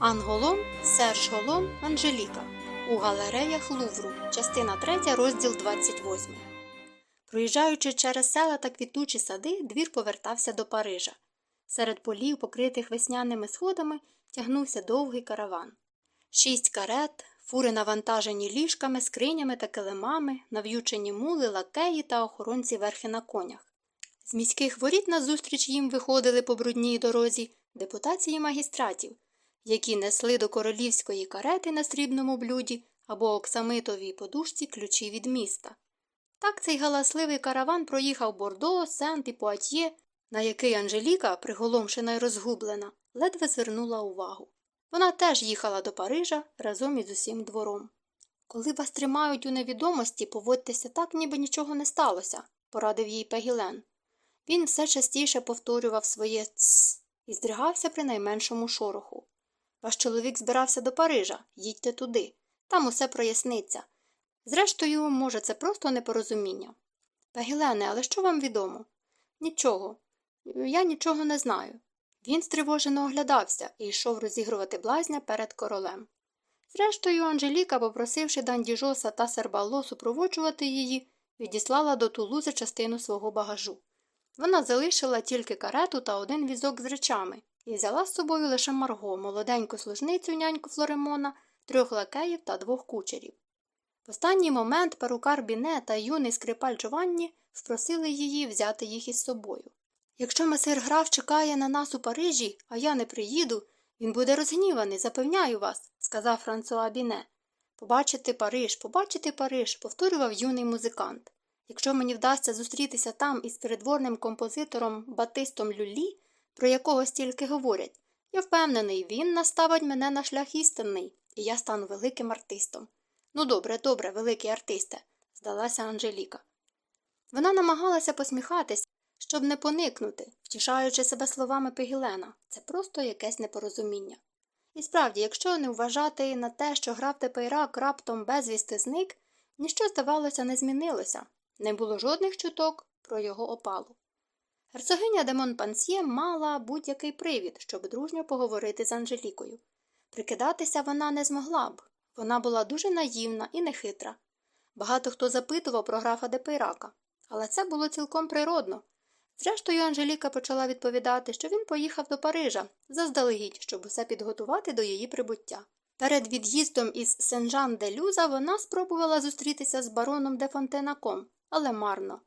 Анголон, Серж Голон, Анжеліка. У галереях Лувру. Частина 3, розділ 28. Проїжджаючи через села та квітучі сади, двір повертався до Парижа. Серед полів, покритих весняними сходами, тягнувся довгий караван. Шість карет, фури навантажені ліжками, скринями та килимами, нав'ючені мули, лакеї та охоронці верхи на конях. З міських воріт назустріч їм виходили по брудній дорозі депутації магістратів які несли до королівської карети на срібному блюді або оксамитовій подушці ключі від міста. Так цей галасливий караван проїхав Бордо, Сент і Пуатьє, на який Анжеліка, приголомшена й розгублена, ледве звернула увагу. Вона теж їхала до Парижа разом із усім двором. Коли вас тримають у невідомості, поводьтеся так, ніби нічого не сталося, порадив їй Пегілен. Він все частіше повторював своє «ц» і здригався при найменшому шороху. Ваш чоловік збирався до Парижа, їдьте туди. Там усе проясниться. Зрештою, може, це просто непорозуміння. Пегілене, але що вам відомо? Нічого. Я нічого не знаю. Він стривожено оглядався і йшов розігрувати блазня перед королем. Зрештою, Анжеліка, попросивши Дандіжоса та Сербало супроводжувати її, відіслала до Тулузи частину свого багажу. Вона залишила тільки карету та один візок з речами, і взяла з собою лише Марго, молоденьку служницю няньку Флоремона, трьох лакеїв та двох кучерів. В останній момент перукар Біне та юний скрипаль Джованні впросили її взяти їх із собою. Якщо месир граф чекає на нас у Парижі, а я не приїду, він буде розгніваний, запевняю вас, сказав Франсуа Біне. Побачити Париж, побачити Париж, повторював юний музикант. Якщо мені вдасться зустрітися там із передворним композитором Батистом Люлі, про якого стільки говорять. Я впевнений, він наставить мене на шлях істинний, і я стану великим артистом. Ну, добре, добре, великий артисте, здалася Анжеліка. Вона намагалася посміхатись, щоб не поникнути, втішаючи себе словами Пегілена. Це просто якесь непорозуміння. І справді, якщо не вважати на те, що граф Тепейрак раптом безвісти зник, ніщо, здавалося, не змінилося, не було жодних чуток про його опалу. Герцогиня де Монпансьє мала будь-який привід, щоб дружньо поговорити з Анжелікою. Прикидатися вона не змогла б. Вона була дуже наївна і нехитра. Багато хто запитував про графа Депейрака, але це було цілком природно. Зрештою, Анжеліка почала відповідати, що він поїхав до Парижа заздалегідь, щоб усе підготувати до її прибуття. Перед від'їздом із Сен-Жан де Люза вона спробувала зустрітися з бароном де Фонтенаком, але марно.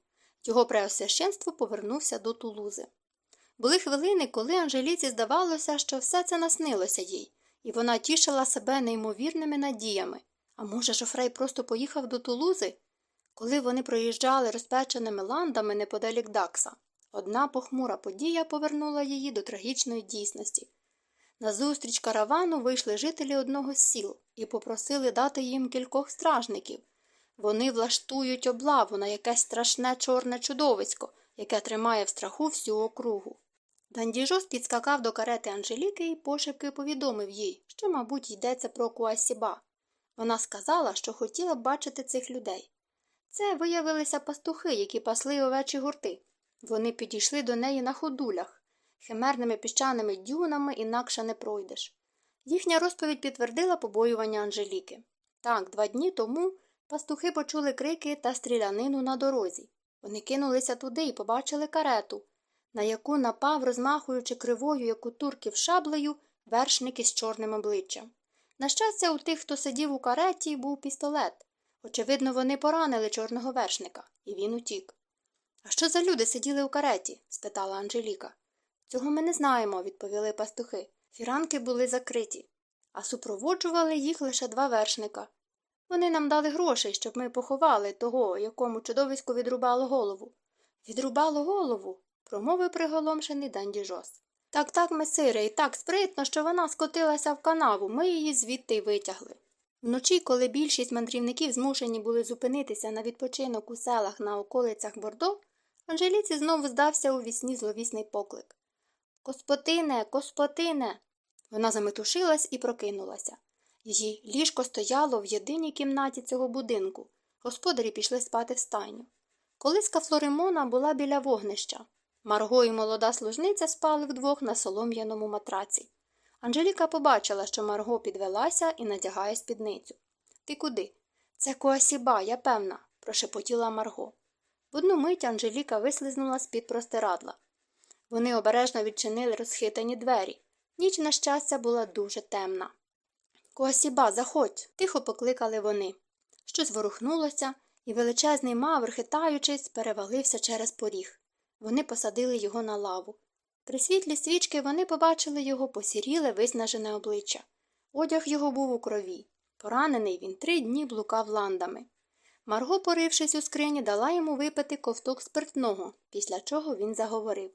Його преосвященство повернувся до Тулузи. Були хвилини, коли Анжеліці здавалося, що все це наснилося їй, і вона тішила себе неймовірними надіями. А може, Жофрей просто поїхав до Тулузи? Коли вони проїжджали розпеченими ландами неподалік Дакса, одна похмура подія повернула її до трагічної дійсності. Назустріч каравану вийшли жителі одного з сіл і попросили дати їм кількох стражників. Вони влаштують облаву на якесь страшне чорне чудовисько, яке тримає в страху всю округу. Дандіжос підскакав до карети Анжеліки і пошепки повідомив їй, що, мабуть, йдеться про Куасіба. Вона сказала, що хотіла б бачити цих людей. Це виявилися пастухи, які пасли овечі гурти. Вони підійшли до неї на ходулях, химерними піщаними дюнами інакше не пройдеш. Їхня розповідь підтвердила побоювання Анжеліки. Так, два дні тому Пастухи почули крики та стрілянину на дорозі. Вони кинулися туди і побачили карету, на яку напав, розмахуючи кривою, як у турків шаблею, вершник із чорним обличчям. На щастя, у тих, хто сидів у кареті, був пістолет. Очевидно, вони поранили чорного вершника, і він утік. А що за люди сиділи у кареті? спитала Анжеліка. Цього ми не знаємо, відповіли пастухи. Фіранки були закриті, а супроводжували їх лише два вершника. Вони нам дали грошей, щоб ми поховали того, якому чудовисько відрубало голову. Відрубало голову, промовив приголомшений Дандіжос. Так, так, месире, і так спритно, що вона скотилася в канаву, ми її звідти й витягли. Вночі, коли більшість мандрівників змушені були зупинитися на відпочинок у селах на околицях Бордо, Анжеліці знову здався у вісні зловісний поклик. Коспотине, коспотине. Вона заметушилась і прокинулася. Її ліжко стояло в єдиній кімнаті цього будинку. Господарі пішли спати в стайню. Колиска Флоримона була біля вогнища. Марго і молода служниця спали вдвох на солом'яному матраці. Анжеліка побачила, що Марго підвелася і надягає спідницю. Ти куди? Це Коасіба, я певна, прошепотіла Марго. В одну мить Анжеліка вислизнула з під простирадла. Вони обережно відчинили розхитані двері. Ніч, на щастя, була дуже темна. Коасіба, заходь, тихо покликали вони. Щось ворухнулося, і величезний мавр, хитаючись, перевалився через поріг. Вони посадили його на лаву. При світлі свічки вони побачили його посіріле, виснажене обличчя. Одяг його був у крові. Поранений він три дні блукав ландами. Марго, порившись у скрині, дала йому випити ковток спиртного, після чого він заговорив.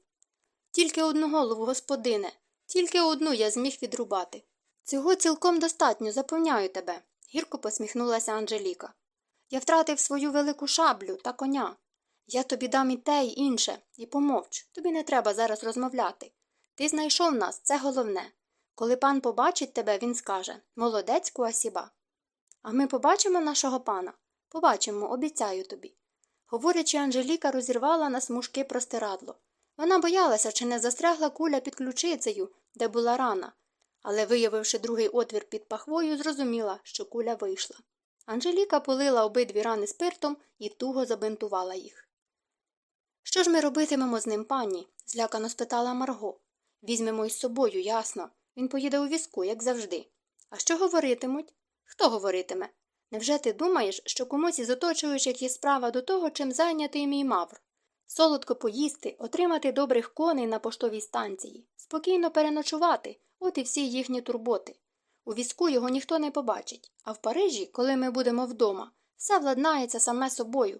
Тільки одну голову, господине, тільки одну я зміг відрубати. Цього цілком достатньо, запевняю тебе, гірко посміхнулася Анжеліка. Я втратив свою велику шаблю та коня. Я тобі дам і те, й інше, і помовч, тобі не треба зараз розмовляти. Ти знайшов нас, це головне. Коли пан побачить тебе, він скаже Молодець, Куасіба. А ми побачимо нашого пана? Побачимо, обіцяю тобі. Говорячи, Анжеліка розірвала на смужки простирадло. Вона боялася, чи не застрягла куля під ключицею, де була рана, але, виявивши другий отвір під пахвою, зрозуміла, що куля вийшла. Анжеліка полила обидві рани спиртом і туго забинтувала їх. Що ж ми робитимемо з ним, пані? злякано спитала Марго. Візьмемо із собою, ясно. Він поїде у візку, як завжди. А що говоритимуть? Хто говоритиме? Невже ти думаєш, що комусь із оточуючих є справа до того, чим зайнятий мій мавр? Солодко поїсти, отримати добрих коней на поштовій станції, спокійно переночувати, от і всі їхні турботи. У візку його ніхто не побачить, а в Парижі, коли ми будемо вдома, все владнається саме собою.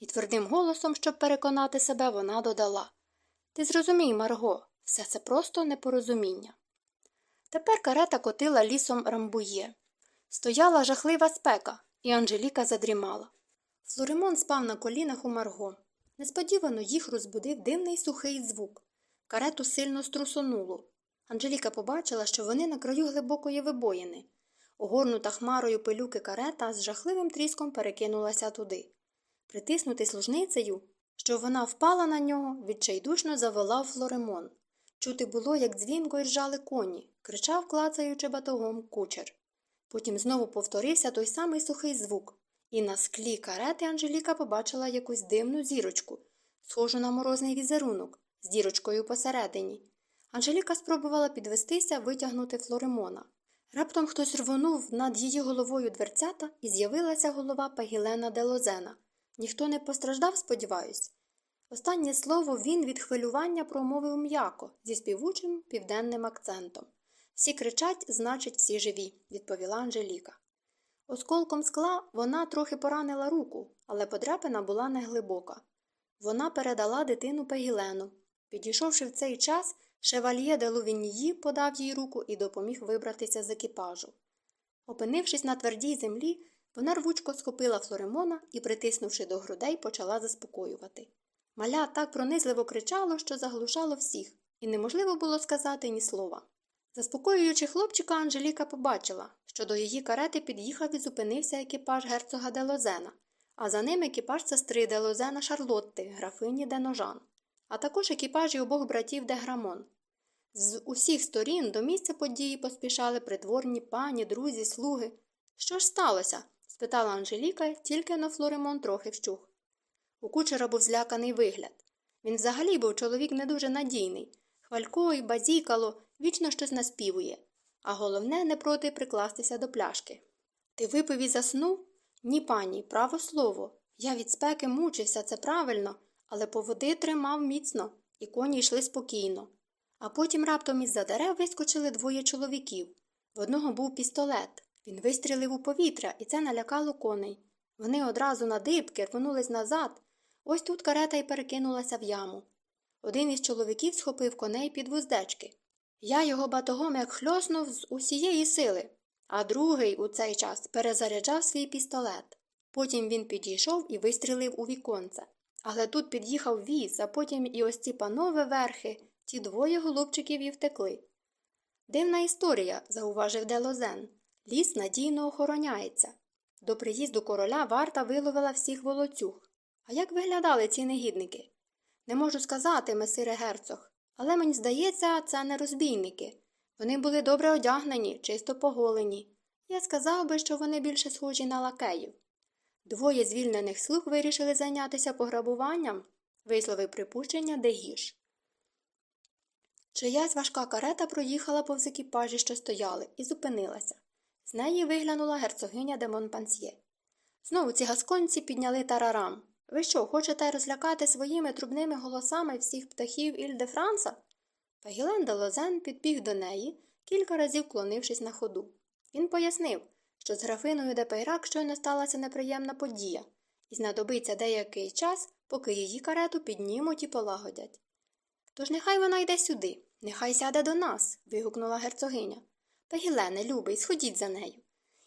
І твердим голосом, щоб переконати себе, вона додала Ти зрозумій, Марго, все це просто непорозуміння. Тепер карета котила лісом рамбує. Стояла жахлива спека, і Анжеліка задрімала. Флоримон спав на колінах у Марго. Несподівано їх розбудив дивний сухий звук. Карету сильно струсонуло. Анжеліка побачила, що вони на краю глибокої вибоїни. Огорнута хмарою пилюки карета з жахливим тріском перекинулася туди. Притиснутий служницею, що вона впала на нього, відчайдушно заволав Флоремон. Чути було, як дзвінко й ржали коні, кричав, клацаючи батогом кучер. Потім знову повторився той самий сухий звук, і на склі карети Анжеліка побачила якусь дивну зірочку, схожу на морозний візерунок, з дірочкою посередині. Анжеліка спробувала підвестися, витягнути Флоремона. Раптом хтось рвонув над її головою дверцята і з'явилася голова Пагілена Делозена. Ніхто не постраждав, сподіваюсь. Останнє слово він від хвилювання промовив м'яко, зі співучим південним акцентом. Всі кричать, значить, всі живі, відповіла Анжеліка. Осколком скла вона трохи поранила руку, але подряпина була неглибока. Вона передала дитину Пегілену. Підійшовши в цей час, шевальє де Лувіньї подав їй руку і допоміг вибратися з екіпажу. Опинившись на твердій землі, вона рвучко схопила Флоремона і, притиснувши до грудей, почала заспокоювати. Маля так пронизливо кричало, що заглушало всіх, і неможливо було сказати ні слова. Заспокоюючи хлопчика, Анжеліка побачила, що до її карети під'їхав і зупинився екіпаж герцога Делозена, а за ним екіпаж сестри Делозена Шарлотти, графині Деножан, а також екіпажі обох братів Деграмон. З усіх сторін до місця події поспішали придворні пані, друзі, слуги. Що ж сталося? спитала Анжеліка, тільки но Флоремон трохи вщух. У кучера був зляканий вигляд. Він взагалі був чоловік не дуже надійний. Хвалько і базікало вічно щось наспівує, а головне, не проти прикластися до пляшки. Ти випив і заснув? Ні, пані, право слово. Я від спеки мучився, це правильно, але поводи тримав міцно, і коні йшли спокійно. А потім раптом із за дерев вискочили двоє чоловіків. В одного був пістолет. Він вистрілив у повітря, і це налякало коней. Вони одразу на дибки рвонулись назад. Ось тут карета й перекинулася в яму. Один із чоловіків схопив коней під вуздечки. Я його батогом як хльоснув з усієї сили, а другий у цей час перезаряджав свій пістолет. Потім він підійшов і вистрілив у віконце. Але тут під'їхав віз, а потім і ось ці панове верхи, ті двоє голубчиків і втекли. Дивна історія, зауважив Делозен. Ліс надійно охороняється. До приїзду короля варта виловила всіх волоцюг. А як виглядали ці негідники? Не можу сказати, месире герцог, але мені здається, це не розбійники. Вони були добре одягнені, чисто поголені. Я сказав би, що вони більше схожі на лакеїв. Двоє звільнених слуг вирішили зайнятися пограбуванням, висловив припущення Дегіш. Чиясь важка карета проїхала повз екіпажі, що стояли, і зупинилася. З неї виглянула герцогиня де Монпансьє. Знову ці гасконці підняли тарарам. Ви що, хочете розлякати своїми трубними голосами всіх птахів Іль де Франса? Пагілен де Лозен підбіг до неї, кілька разів клонившись на ходу. Він пояснив, що з графиною де Пейрак щойно сталася неприємна подія, і знадобиться деякий час, поки її карету піднімуть і полагодять. Тож нехай вона йде сюди, нехай сяде до нас. вигукнула герцогиня. Пегілене, любий, сходіть за нею.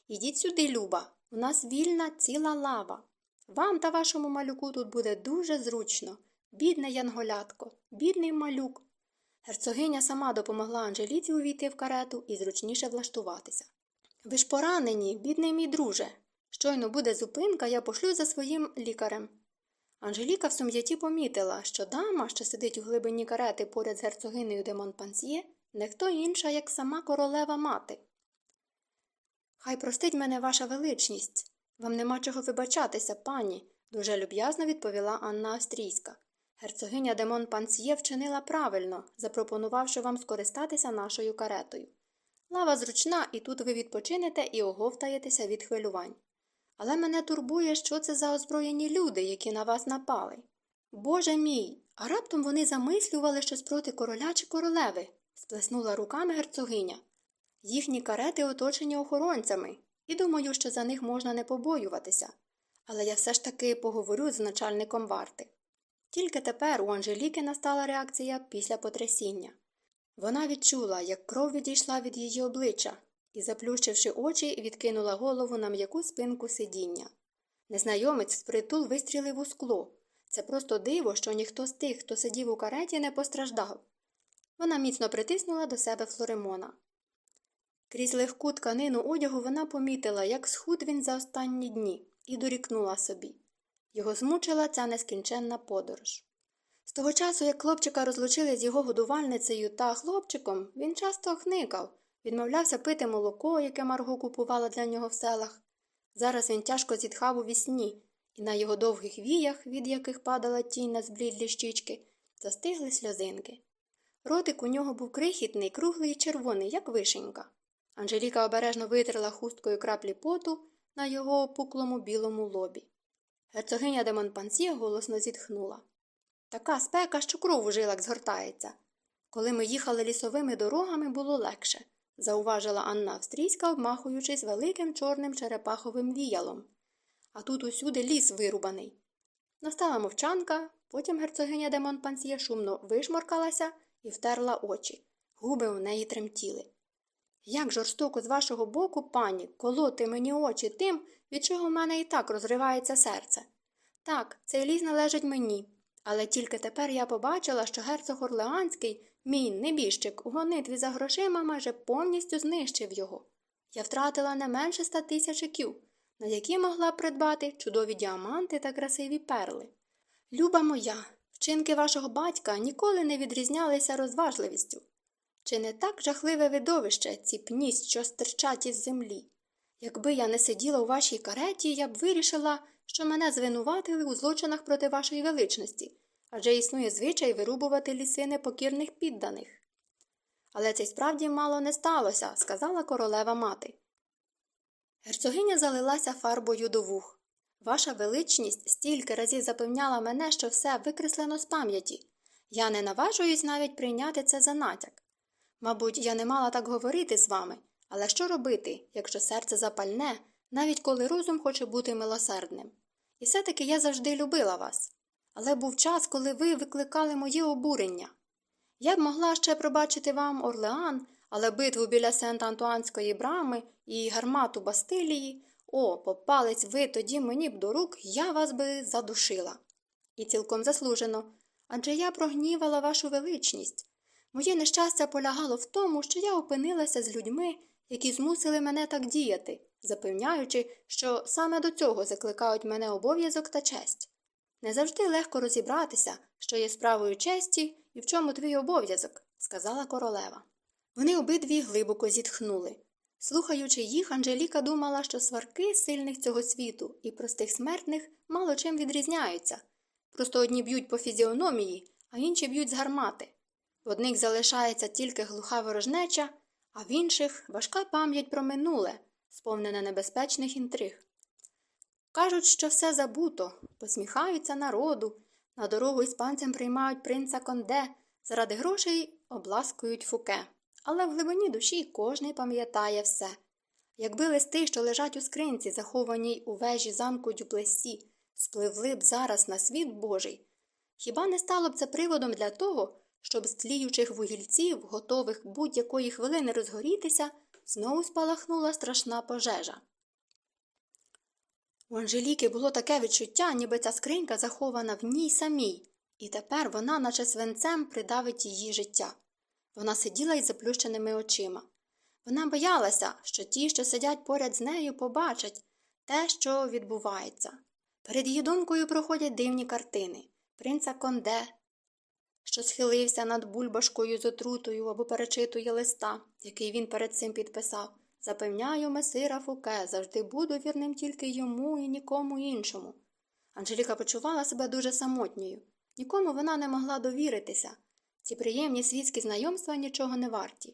Ідіть сюди, Люба, у нас вільна ціла лава. Вам та вашому малюку тут буде дуже зручно. Бідне янголятко, бідний малюк. Герцогиня сама допомогла Анжеліці увійти в карету і зручніше влаштуватися. Ви ж поранені, бідний мій друже. Щойно буде зупинка, я пошлю за своїм лікарем. Анжеліка в сум'яті помітила, що дама, що сидить у глибині карети поряд з герцогинею де Монпансьє, не хто інша, як сама королева мати. Хай простить мене ваша величність. Вам нема чого вибачатися, пані, дуже люб'язно відповіла Анна Австрійська. Герцогиня де Монпансьє вчинила правильно, запропонувавши вам скористатися нашою каретою. Лава зручна, і тут ви відпочинете і оговтаєтеся від хвилювань. Але мене турбує, що це за озброєні люди, які на вас напали. Боже мій, а раптом вони замислювали щось проти короля чи королеви, сплеснула руками герцогиня. Їхні карети оточені охоронцями, і думаю, що за них можна не побоюватися. Але я все ж таки поговорю з начальником варти. Тільки тепер у Анжеліки настала реакція після потрясіння. Вона відчула, як кров відійшла від її обличчя, і, заплющивши очі, відкинула голову на м'яку спинку сидіння. Незнайомець впритул вистрілив у скло. Це просто диво, що ніхто з тих, хто сидів у кареті, не постраждав. Вона міцно притиснула до себе Флоремона. Крізь легку тканину одягу вона помітила, як схуд він за останні дні, і дорікнула собі. Його змучила ця нескінченна подорож. З того часу, як хлопчика розлучили з його годувальницею та хлопчиком, він часто хникав, відмовлявся пити молоко, яке Марго купувала для нього в селах. Зараз він тяжко зітхав у вісні, і на його довгих віях, від яких падала тінь на зблідлі щічки, застигли сльозинки. Ротик у нього був крихітний, круглий і червоний, як вишенька. Анжеліка обережно витерла хусткою краплі поту на його опуклому білому лобі. Герцогиня де Монпансьє голосно зітхнула. Така спека, що кров у жилах згортається. Коли ми їхали лісовими дорогами, було легше, зауважила Анна Австрійська, обмахуючись великим чорним черепаховим віялом. А тут усюди ліс вирубаний. Настала мовчанка, потім герцогиня де Монпансьє шумно вишморкалася і втерла очі. Губи у неї тремтіли. Як жорстоко з вашого боку, пані, колоти мені очі тим, від чого в мене і так розривається серце. Так, цей ліс належить мені, але тільки тепер я побачила, що герцог Орлеанський, мій небіжчик, у гонитві за грошима майже повністю знищив його. Я втратила не менше ста тисячиків, на які могла б придбати чудові діаманти та красиві перли. Люба моя, вчинки вашого батька ніколи не відрізнялися розважливістю. Чи не так жахливе видовище ці пні, що стирчать із землі? Якби я не сиділа у вашій кареті, я б вирішила, що мене звинуватили у злочинах проти вашої величності, адже існує звичай вирубувати ліси непокірних підданих. Але це й справді мало не сталося, сказала королева мати. Герцогиня залилася фарбою до вух. Ваша величність стільки разів запевняла мене, що все викреслено з пам'яті. Я не наважуюсь навіть прийняти це за натяк. Мабуть, я не мала так говорити з вами, але що робити, якщо серце запальне, навіть коли розум хоче бути милосердним? І все таки я завжди любила вас. Але був час, коли ви викликали моє обурення. Я б могла ще пробачити вам Орлеан, але битву біля Сент Антуанської брами і гармату Бастилії, о, попалець ви тоді мені б до рук, я вас би задушила. І цілком заслужено. Адже я прогнівала вашу величність. Моє нещастя полягало в тому, що я опинилася з людьми, які змусили мене так діяти, запевняючи, що саме до цього закликають мене обов'язок та честь. Не завжди легко розібратися, що є справою честі і в чому твій обов'язок, сказала королева. Вони обидві глибоко зітхнули. Слухаючи їх, Анжеліка думала, що сварки сильних цього світу і простих смертних мало чим відрізняються. Просто одні б'ють по фізіономії, а інші б'ють з гармати. В одних залишається тільки глуха ворожнеча, а в інших важка пам'ять про минуле, сповнене небезпечних інтриг. Кажуть, що все забуто, посміхаються народу, на дорогу іспанцям приймають принца Конде, заради грошей обласкують фуке. Але в глибині душі кожний пам'ятає все. Якби листи, що лежать у скринці, захованій у вежі замку Дюплесі, спливли б зараз на світ Божий, хіба не стало б це приводом для того, щоб з тліючих вугільців, готових будь-якої хвилини розгорітися, знову спалахнула страшна пожежа. У Анжеліки було таке відчуття, ніби ця скринька захована в ній самій, і тепер вона, наче свинцем, придавить її життя. Вона сиділа із заплющеними очима. Вона боялася, що ті, що сидять поряд з нею, побачать те, що відбувається. Перед її думкою проходять дивні картини принца Конде, що схилився над бульбашкою з отрутою або перечитує листа, який він перед цим підписав. Запевняю месира Фуке, завжди буду вірним тільки йому і нікому іншому. Анжеліка почувала себе дуже самотньою. Нікому вона не могла довіритися. Ці приємні світські знайомства нічого не варті.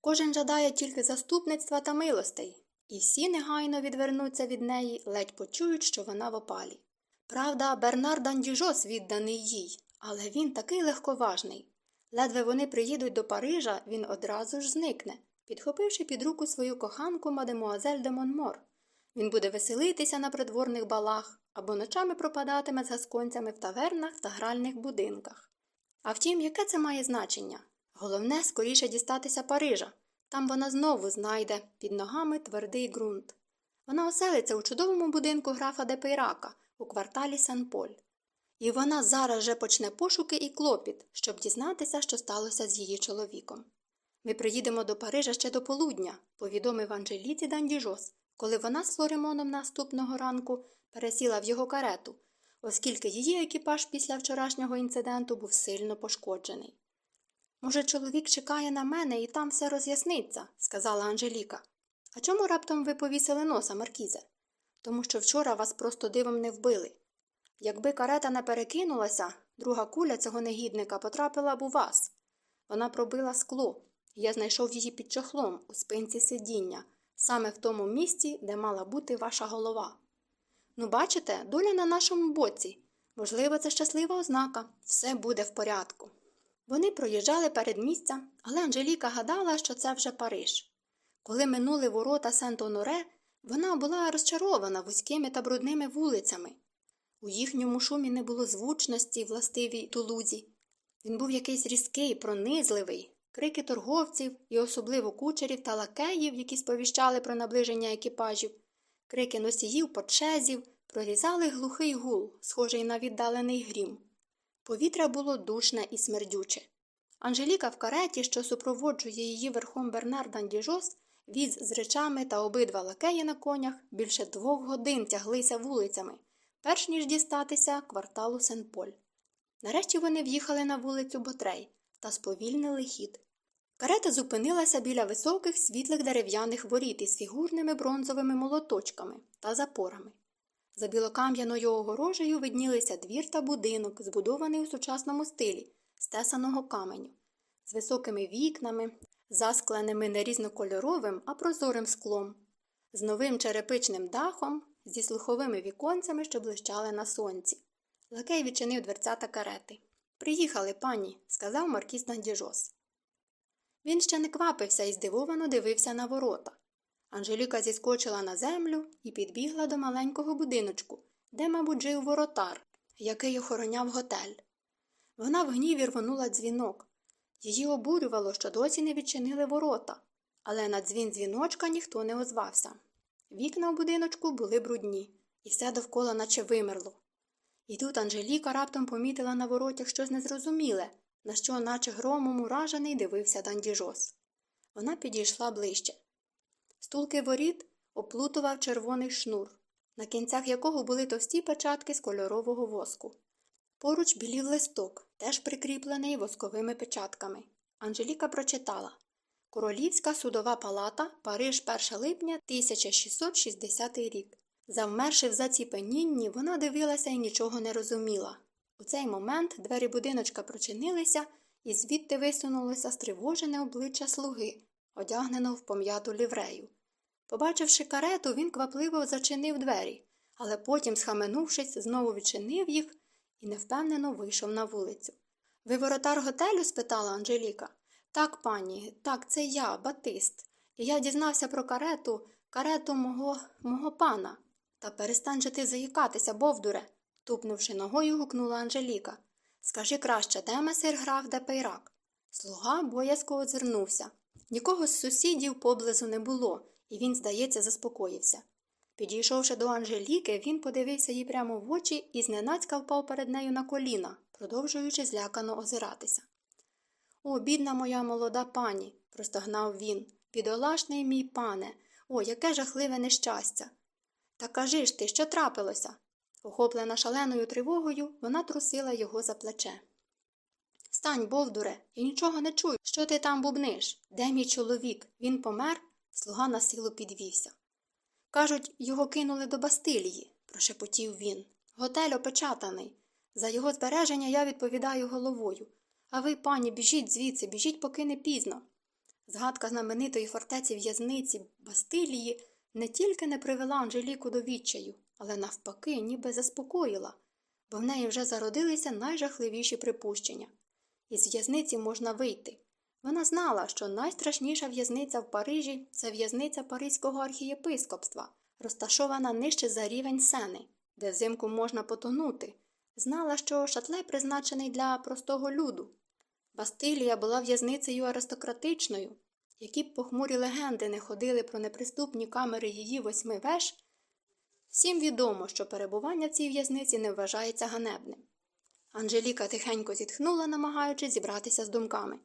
Кожен жадає тільки заступництва та милостей, і всі негайно відвернуться від неї, ледь почують, що вона в опалі. Правда, Бернард Андіжос відданий їй, але він такий легковажний. Ледве вони приїдуть до Парижа, він одразу ж зникне, підхопивши під руку свою коханку мадемуазель де Монмор. Він буде веселитися на придворних балах або ночами пропадатиме з гасконцями в тавернах та гральних будинках. А втім, яке це має значення? Головне скоріше дістатися Парижа. Там вона знову знайде під ногами твердий ґрунт. Вона оселиться у чудовому будинку графа де Пейрака у кварталі Сан-Поль. І вона зараз же почне пошуки і клопіт, щоб дізнатися, що сталося з її чоловіком. Ми приїдемо до Парижа ще до полудня, повідомив Анжеліці Дандіжос, коли вона з Флоремоном наступного ранку пересіла в його карету, оскільки її екіпаж після вчорашнього інциденту був сильно пошкоджений. Може, чоловік чекає на мене і там все роз'ясниться, сказала Анжеліка. А чому раптом ви повісили носа, Маркізе? Тому що вчора вас просто дивом не вбили. Якби карета не перекинулася, друга куля цього негідника потрапила б у вас. Вона пробила скло, я знайшов її під чохлом у спинці сидіння, саме в тому місці, де мала бути ваша голова. Ну, бачите, доля на нашому боці. Можливо, це щаслива ознака, все буде в порядку. Вони проїжджали перед місця, але Анжеліка гадала, що це вже Париж. Коли минули ворота Сент-Оноре, вона була розчарована вузькими та брудними вулицями. У їхньому шумі не було звучності, властивій тулузі. Він був якийсь різкий, пронизливий, крики торговців і особливо кучерів та лакеїв, які сповіщали про наближення екіпажів, крики носіїв, почезів, прорізали глухий гул, схожий на віддалений грім. Повітря було душне і смердюче. Анжеліка в кареті, що супроводжує її верхом Бернард Андіжос, віз з речами та обидва лакеї на конях більше двох годин тяглися вулицями, перш ніж дістатися кварталу Сен-Поль. Нарешті вони в'їхали на вулицю Ботрей та сповільнили хід. Карета зупинилася біля високих світлих дерев'яних воріт із фігурними бронзовими молоточками та запорами. За білокам'яною огорожею виднілися двір та будинок, збудований у сучасному стилі, з тесаного каменю, з високими вікнами, заскленими не різнокольоровим, а прозорим склом, з новим черепичним дахом, зі слуховими віконцями, що блищали на сонці. Лакей відчинив дверцята карети. Приїхали, пані, сказав маркіз Нандіжос. Він ще не квапився і здивовано дивився на ворота. Анжеліка зіскочила на землю і підбігла до маленького будиночку, де, мабуть, жив воротар, який охороняв готель. Вона в гніві рвонула дзвінок. Її обурювало, що досі не відчинили ворота, але на дзвін дзвіночка ніхто не озвався. Вікна в будиночку були брудні, і все довкола наче вимерло. І тут Анжеліка раптом помітила на воротях щось незрозуміле, на що, наче громом уражений, дивився Дандіжос. Вона підійшла ближче. Стулки воріт оплутував червоний шнур, на кінцях якого були товсті печатки з кольорового воску. Поруч білів листок, теж прикріплений восковими печатками. Анжеліка прочитала Королівська судова палата, Париж, 1 липня 1660 рік. Завмерши в заціпенінні, вона дивилася і нічого не розуміла. У цей момент двері будиночка прочинилися, і звідти висунулося стривожене обличчя слуги, одягнено в пом'яту ліврею. Побачивши карету, він квапливо зачинив двері, але потім, схаменувшись, знову відчинив їх і невпевнено вийшов на вулицю. Ви воротар готелю? спитала Анжеліка. Так, пані, так, це я, Батист. І я дізнався про карету, карету мого мого пана. Та перестань же ти заїкатися, бовдуре, тупнувши ногою, гукнула Анжеліка. Скажи краще, де месир граф де пейрак? Слуга боязко озирнувся. Нікого з сусідів поблизу не було, і він, здається, заспокоївся. Підійшовши до Анжеліки, він подивився їй прямо в очі і зненацька впав перед нею на коліна, продовжуючи злякано озиратися. О, бідна моя молода пані, простогнав він. Бідолашний мій пане, о, яке жахливе нещастя. Та кажи ж ти, що трапилося? Охоплена шаленою тривогою, вона трусила його за плече. Встань, бовдуре, я нічого не чую. Що ти там бубниш? Де мій чоловік? Він помер? Слуга на силу підвівся. Кажуть, його кинули до Бастилії, прошепотів він. Готель опечатаний. За його збереження я відповідаю головою. А ви, пані, біжіть звідси, біжіть, поки не пізно. Згадка знаменитої фортеці в'язниці Бастилії не тільки не привела Анжеліку до відчаю, але навпаки, ніби заспокоїла, бо в неї вже зародилися найжахливіші припущення. Із в'язниці можна вийти. Вона знала, що найстрашніша в'язниця в Парижі це в'язниця Паризького архієпископства, розташована нижче за рівень сени, де взимку можна потонути. Знала, що шатле призначений для простого люду. Бастилія була в'язницею аристократичною, які б похмурі легенди не ходили про неприступні камери її восьми веж. Всім відомо, що перебування в цій в'язниці не вважається ганебним. Анжеліка тихенько зітхнула, намагаючись зібратися з думками.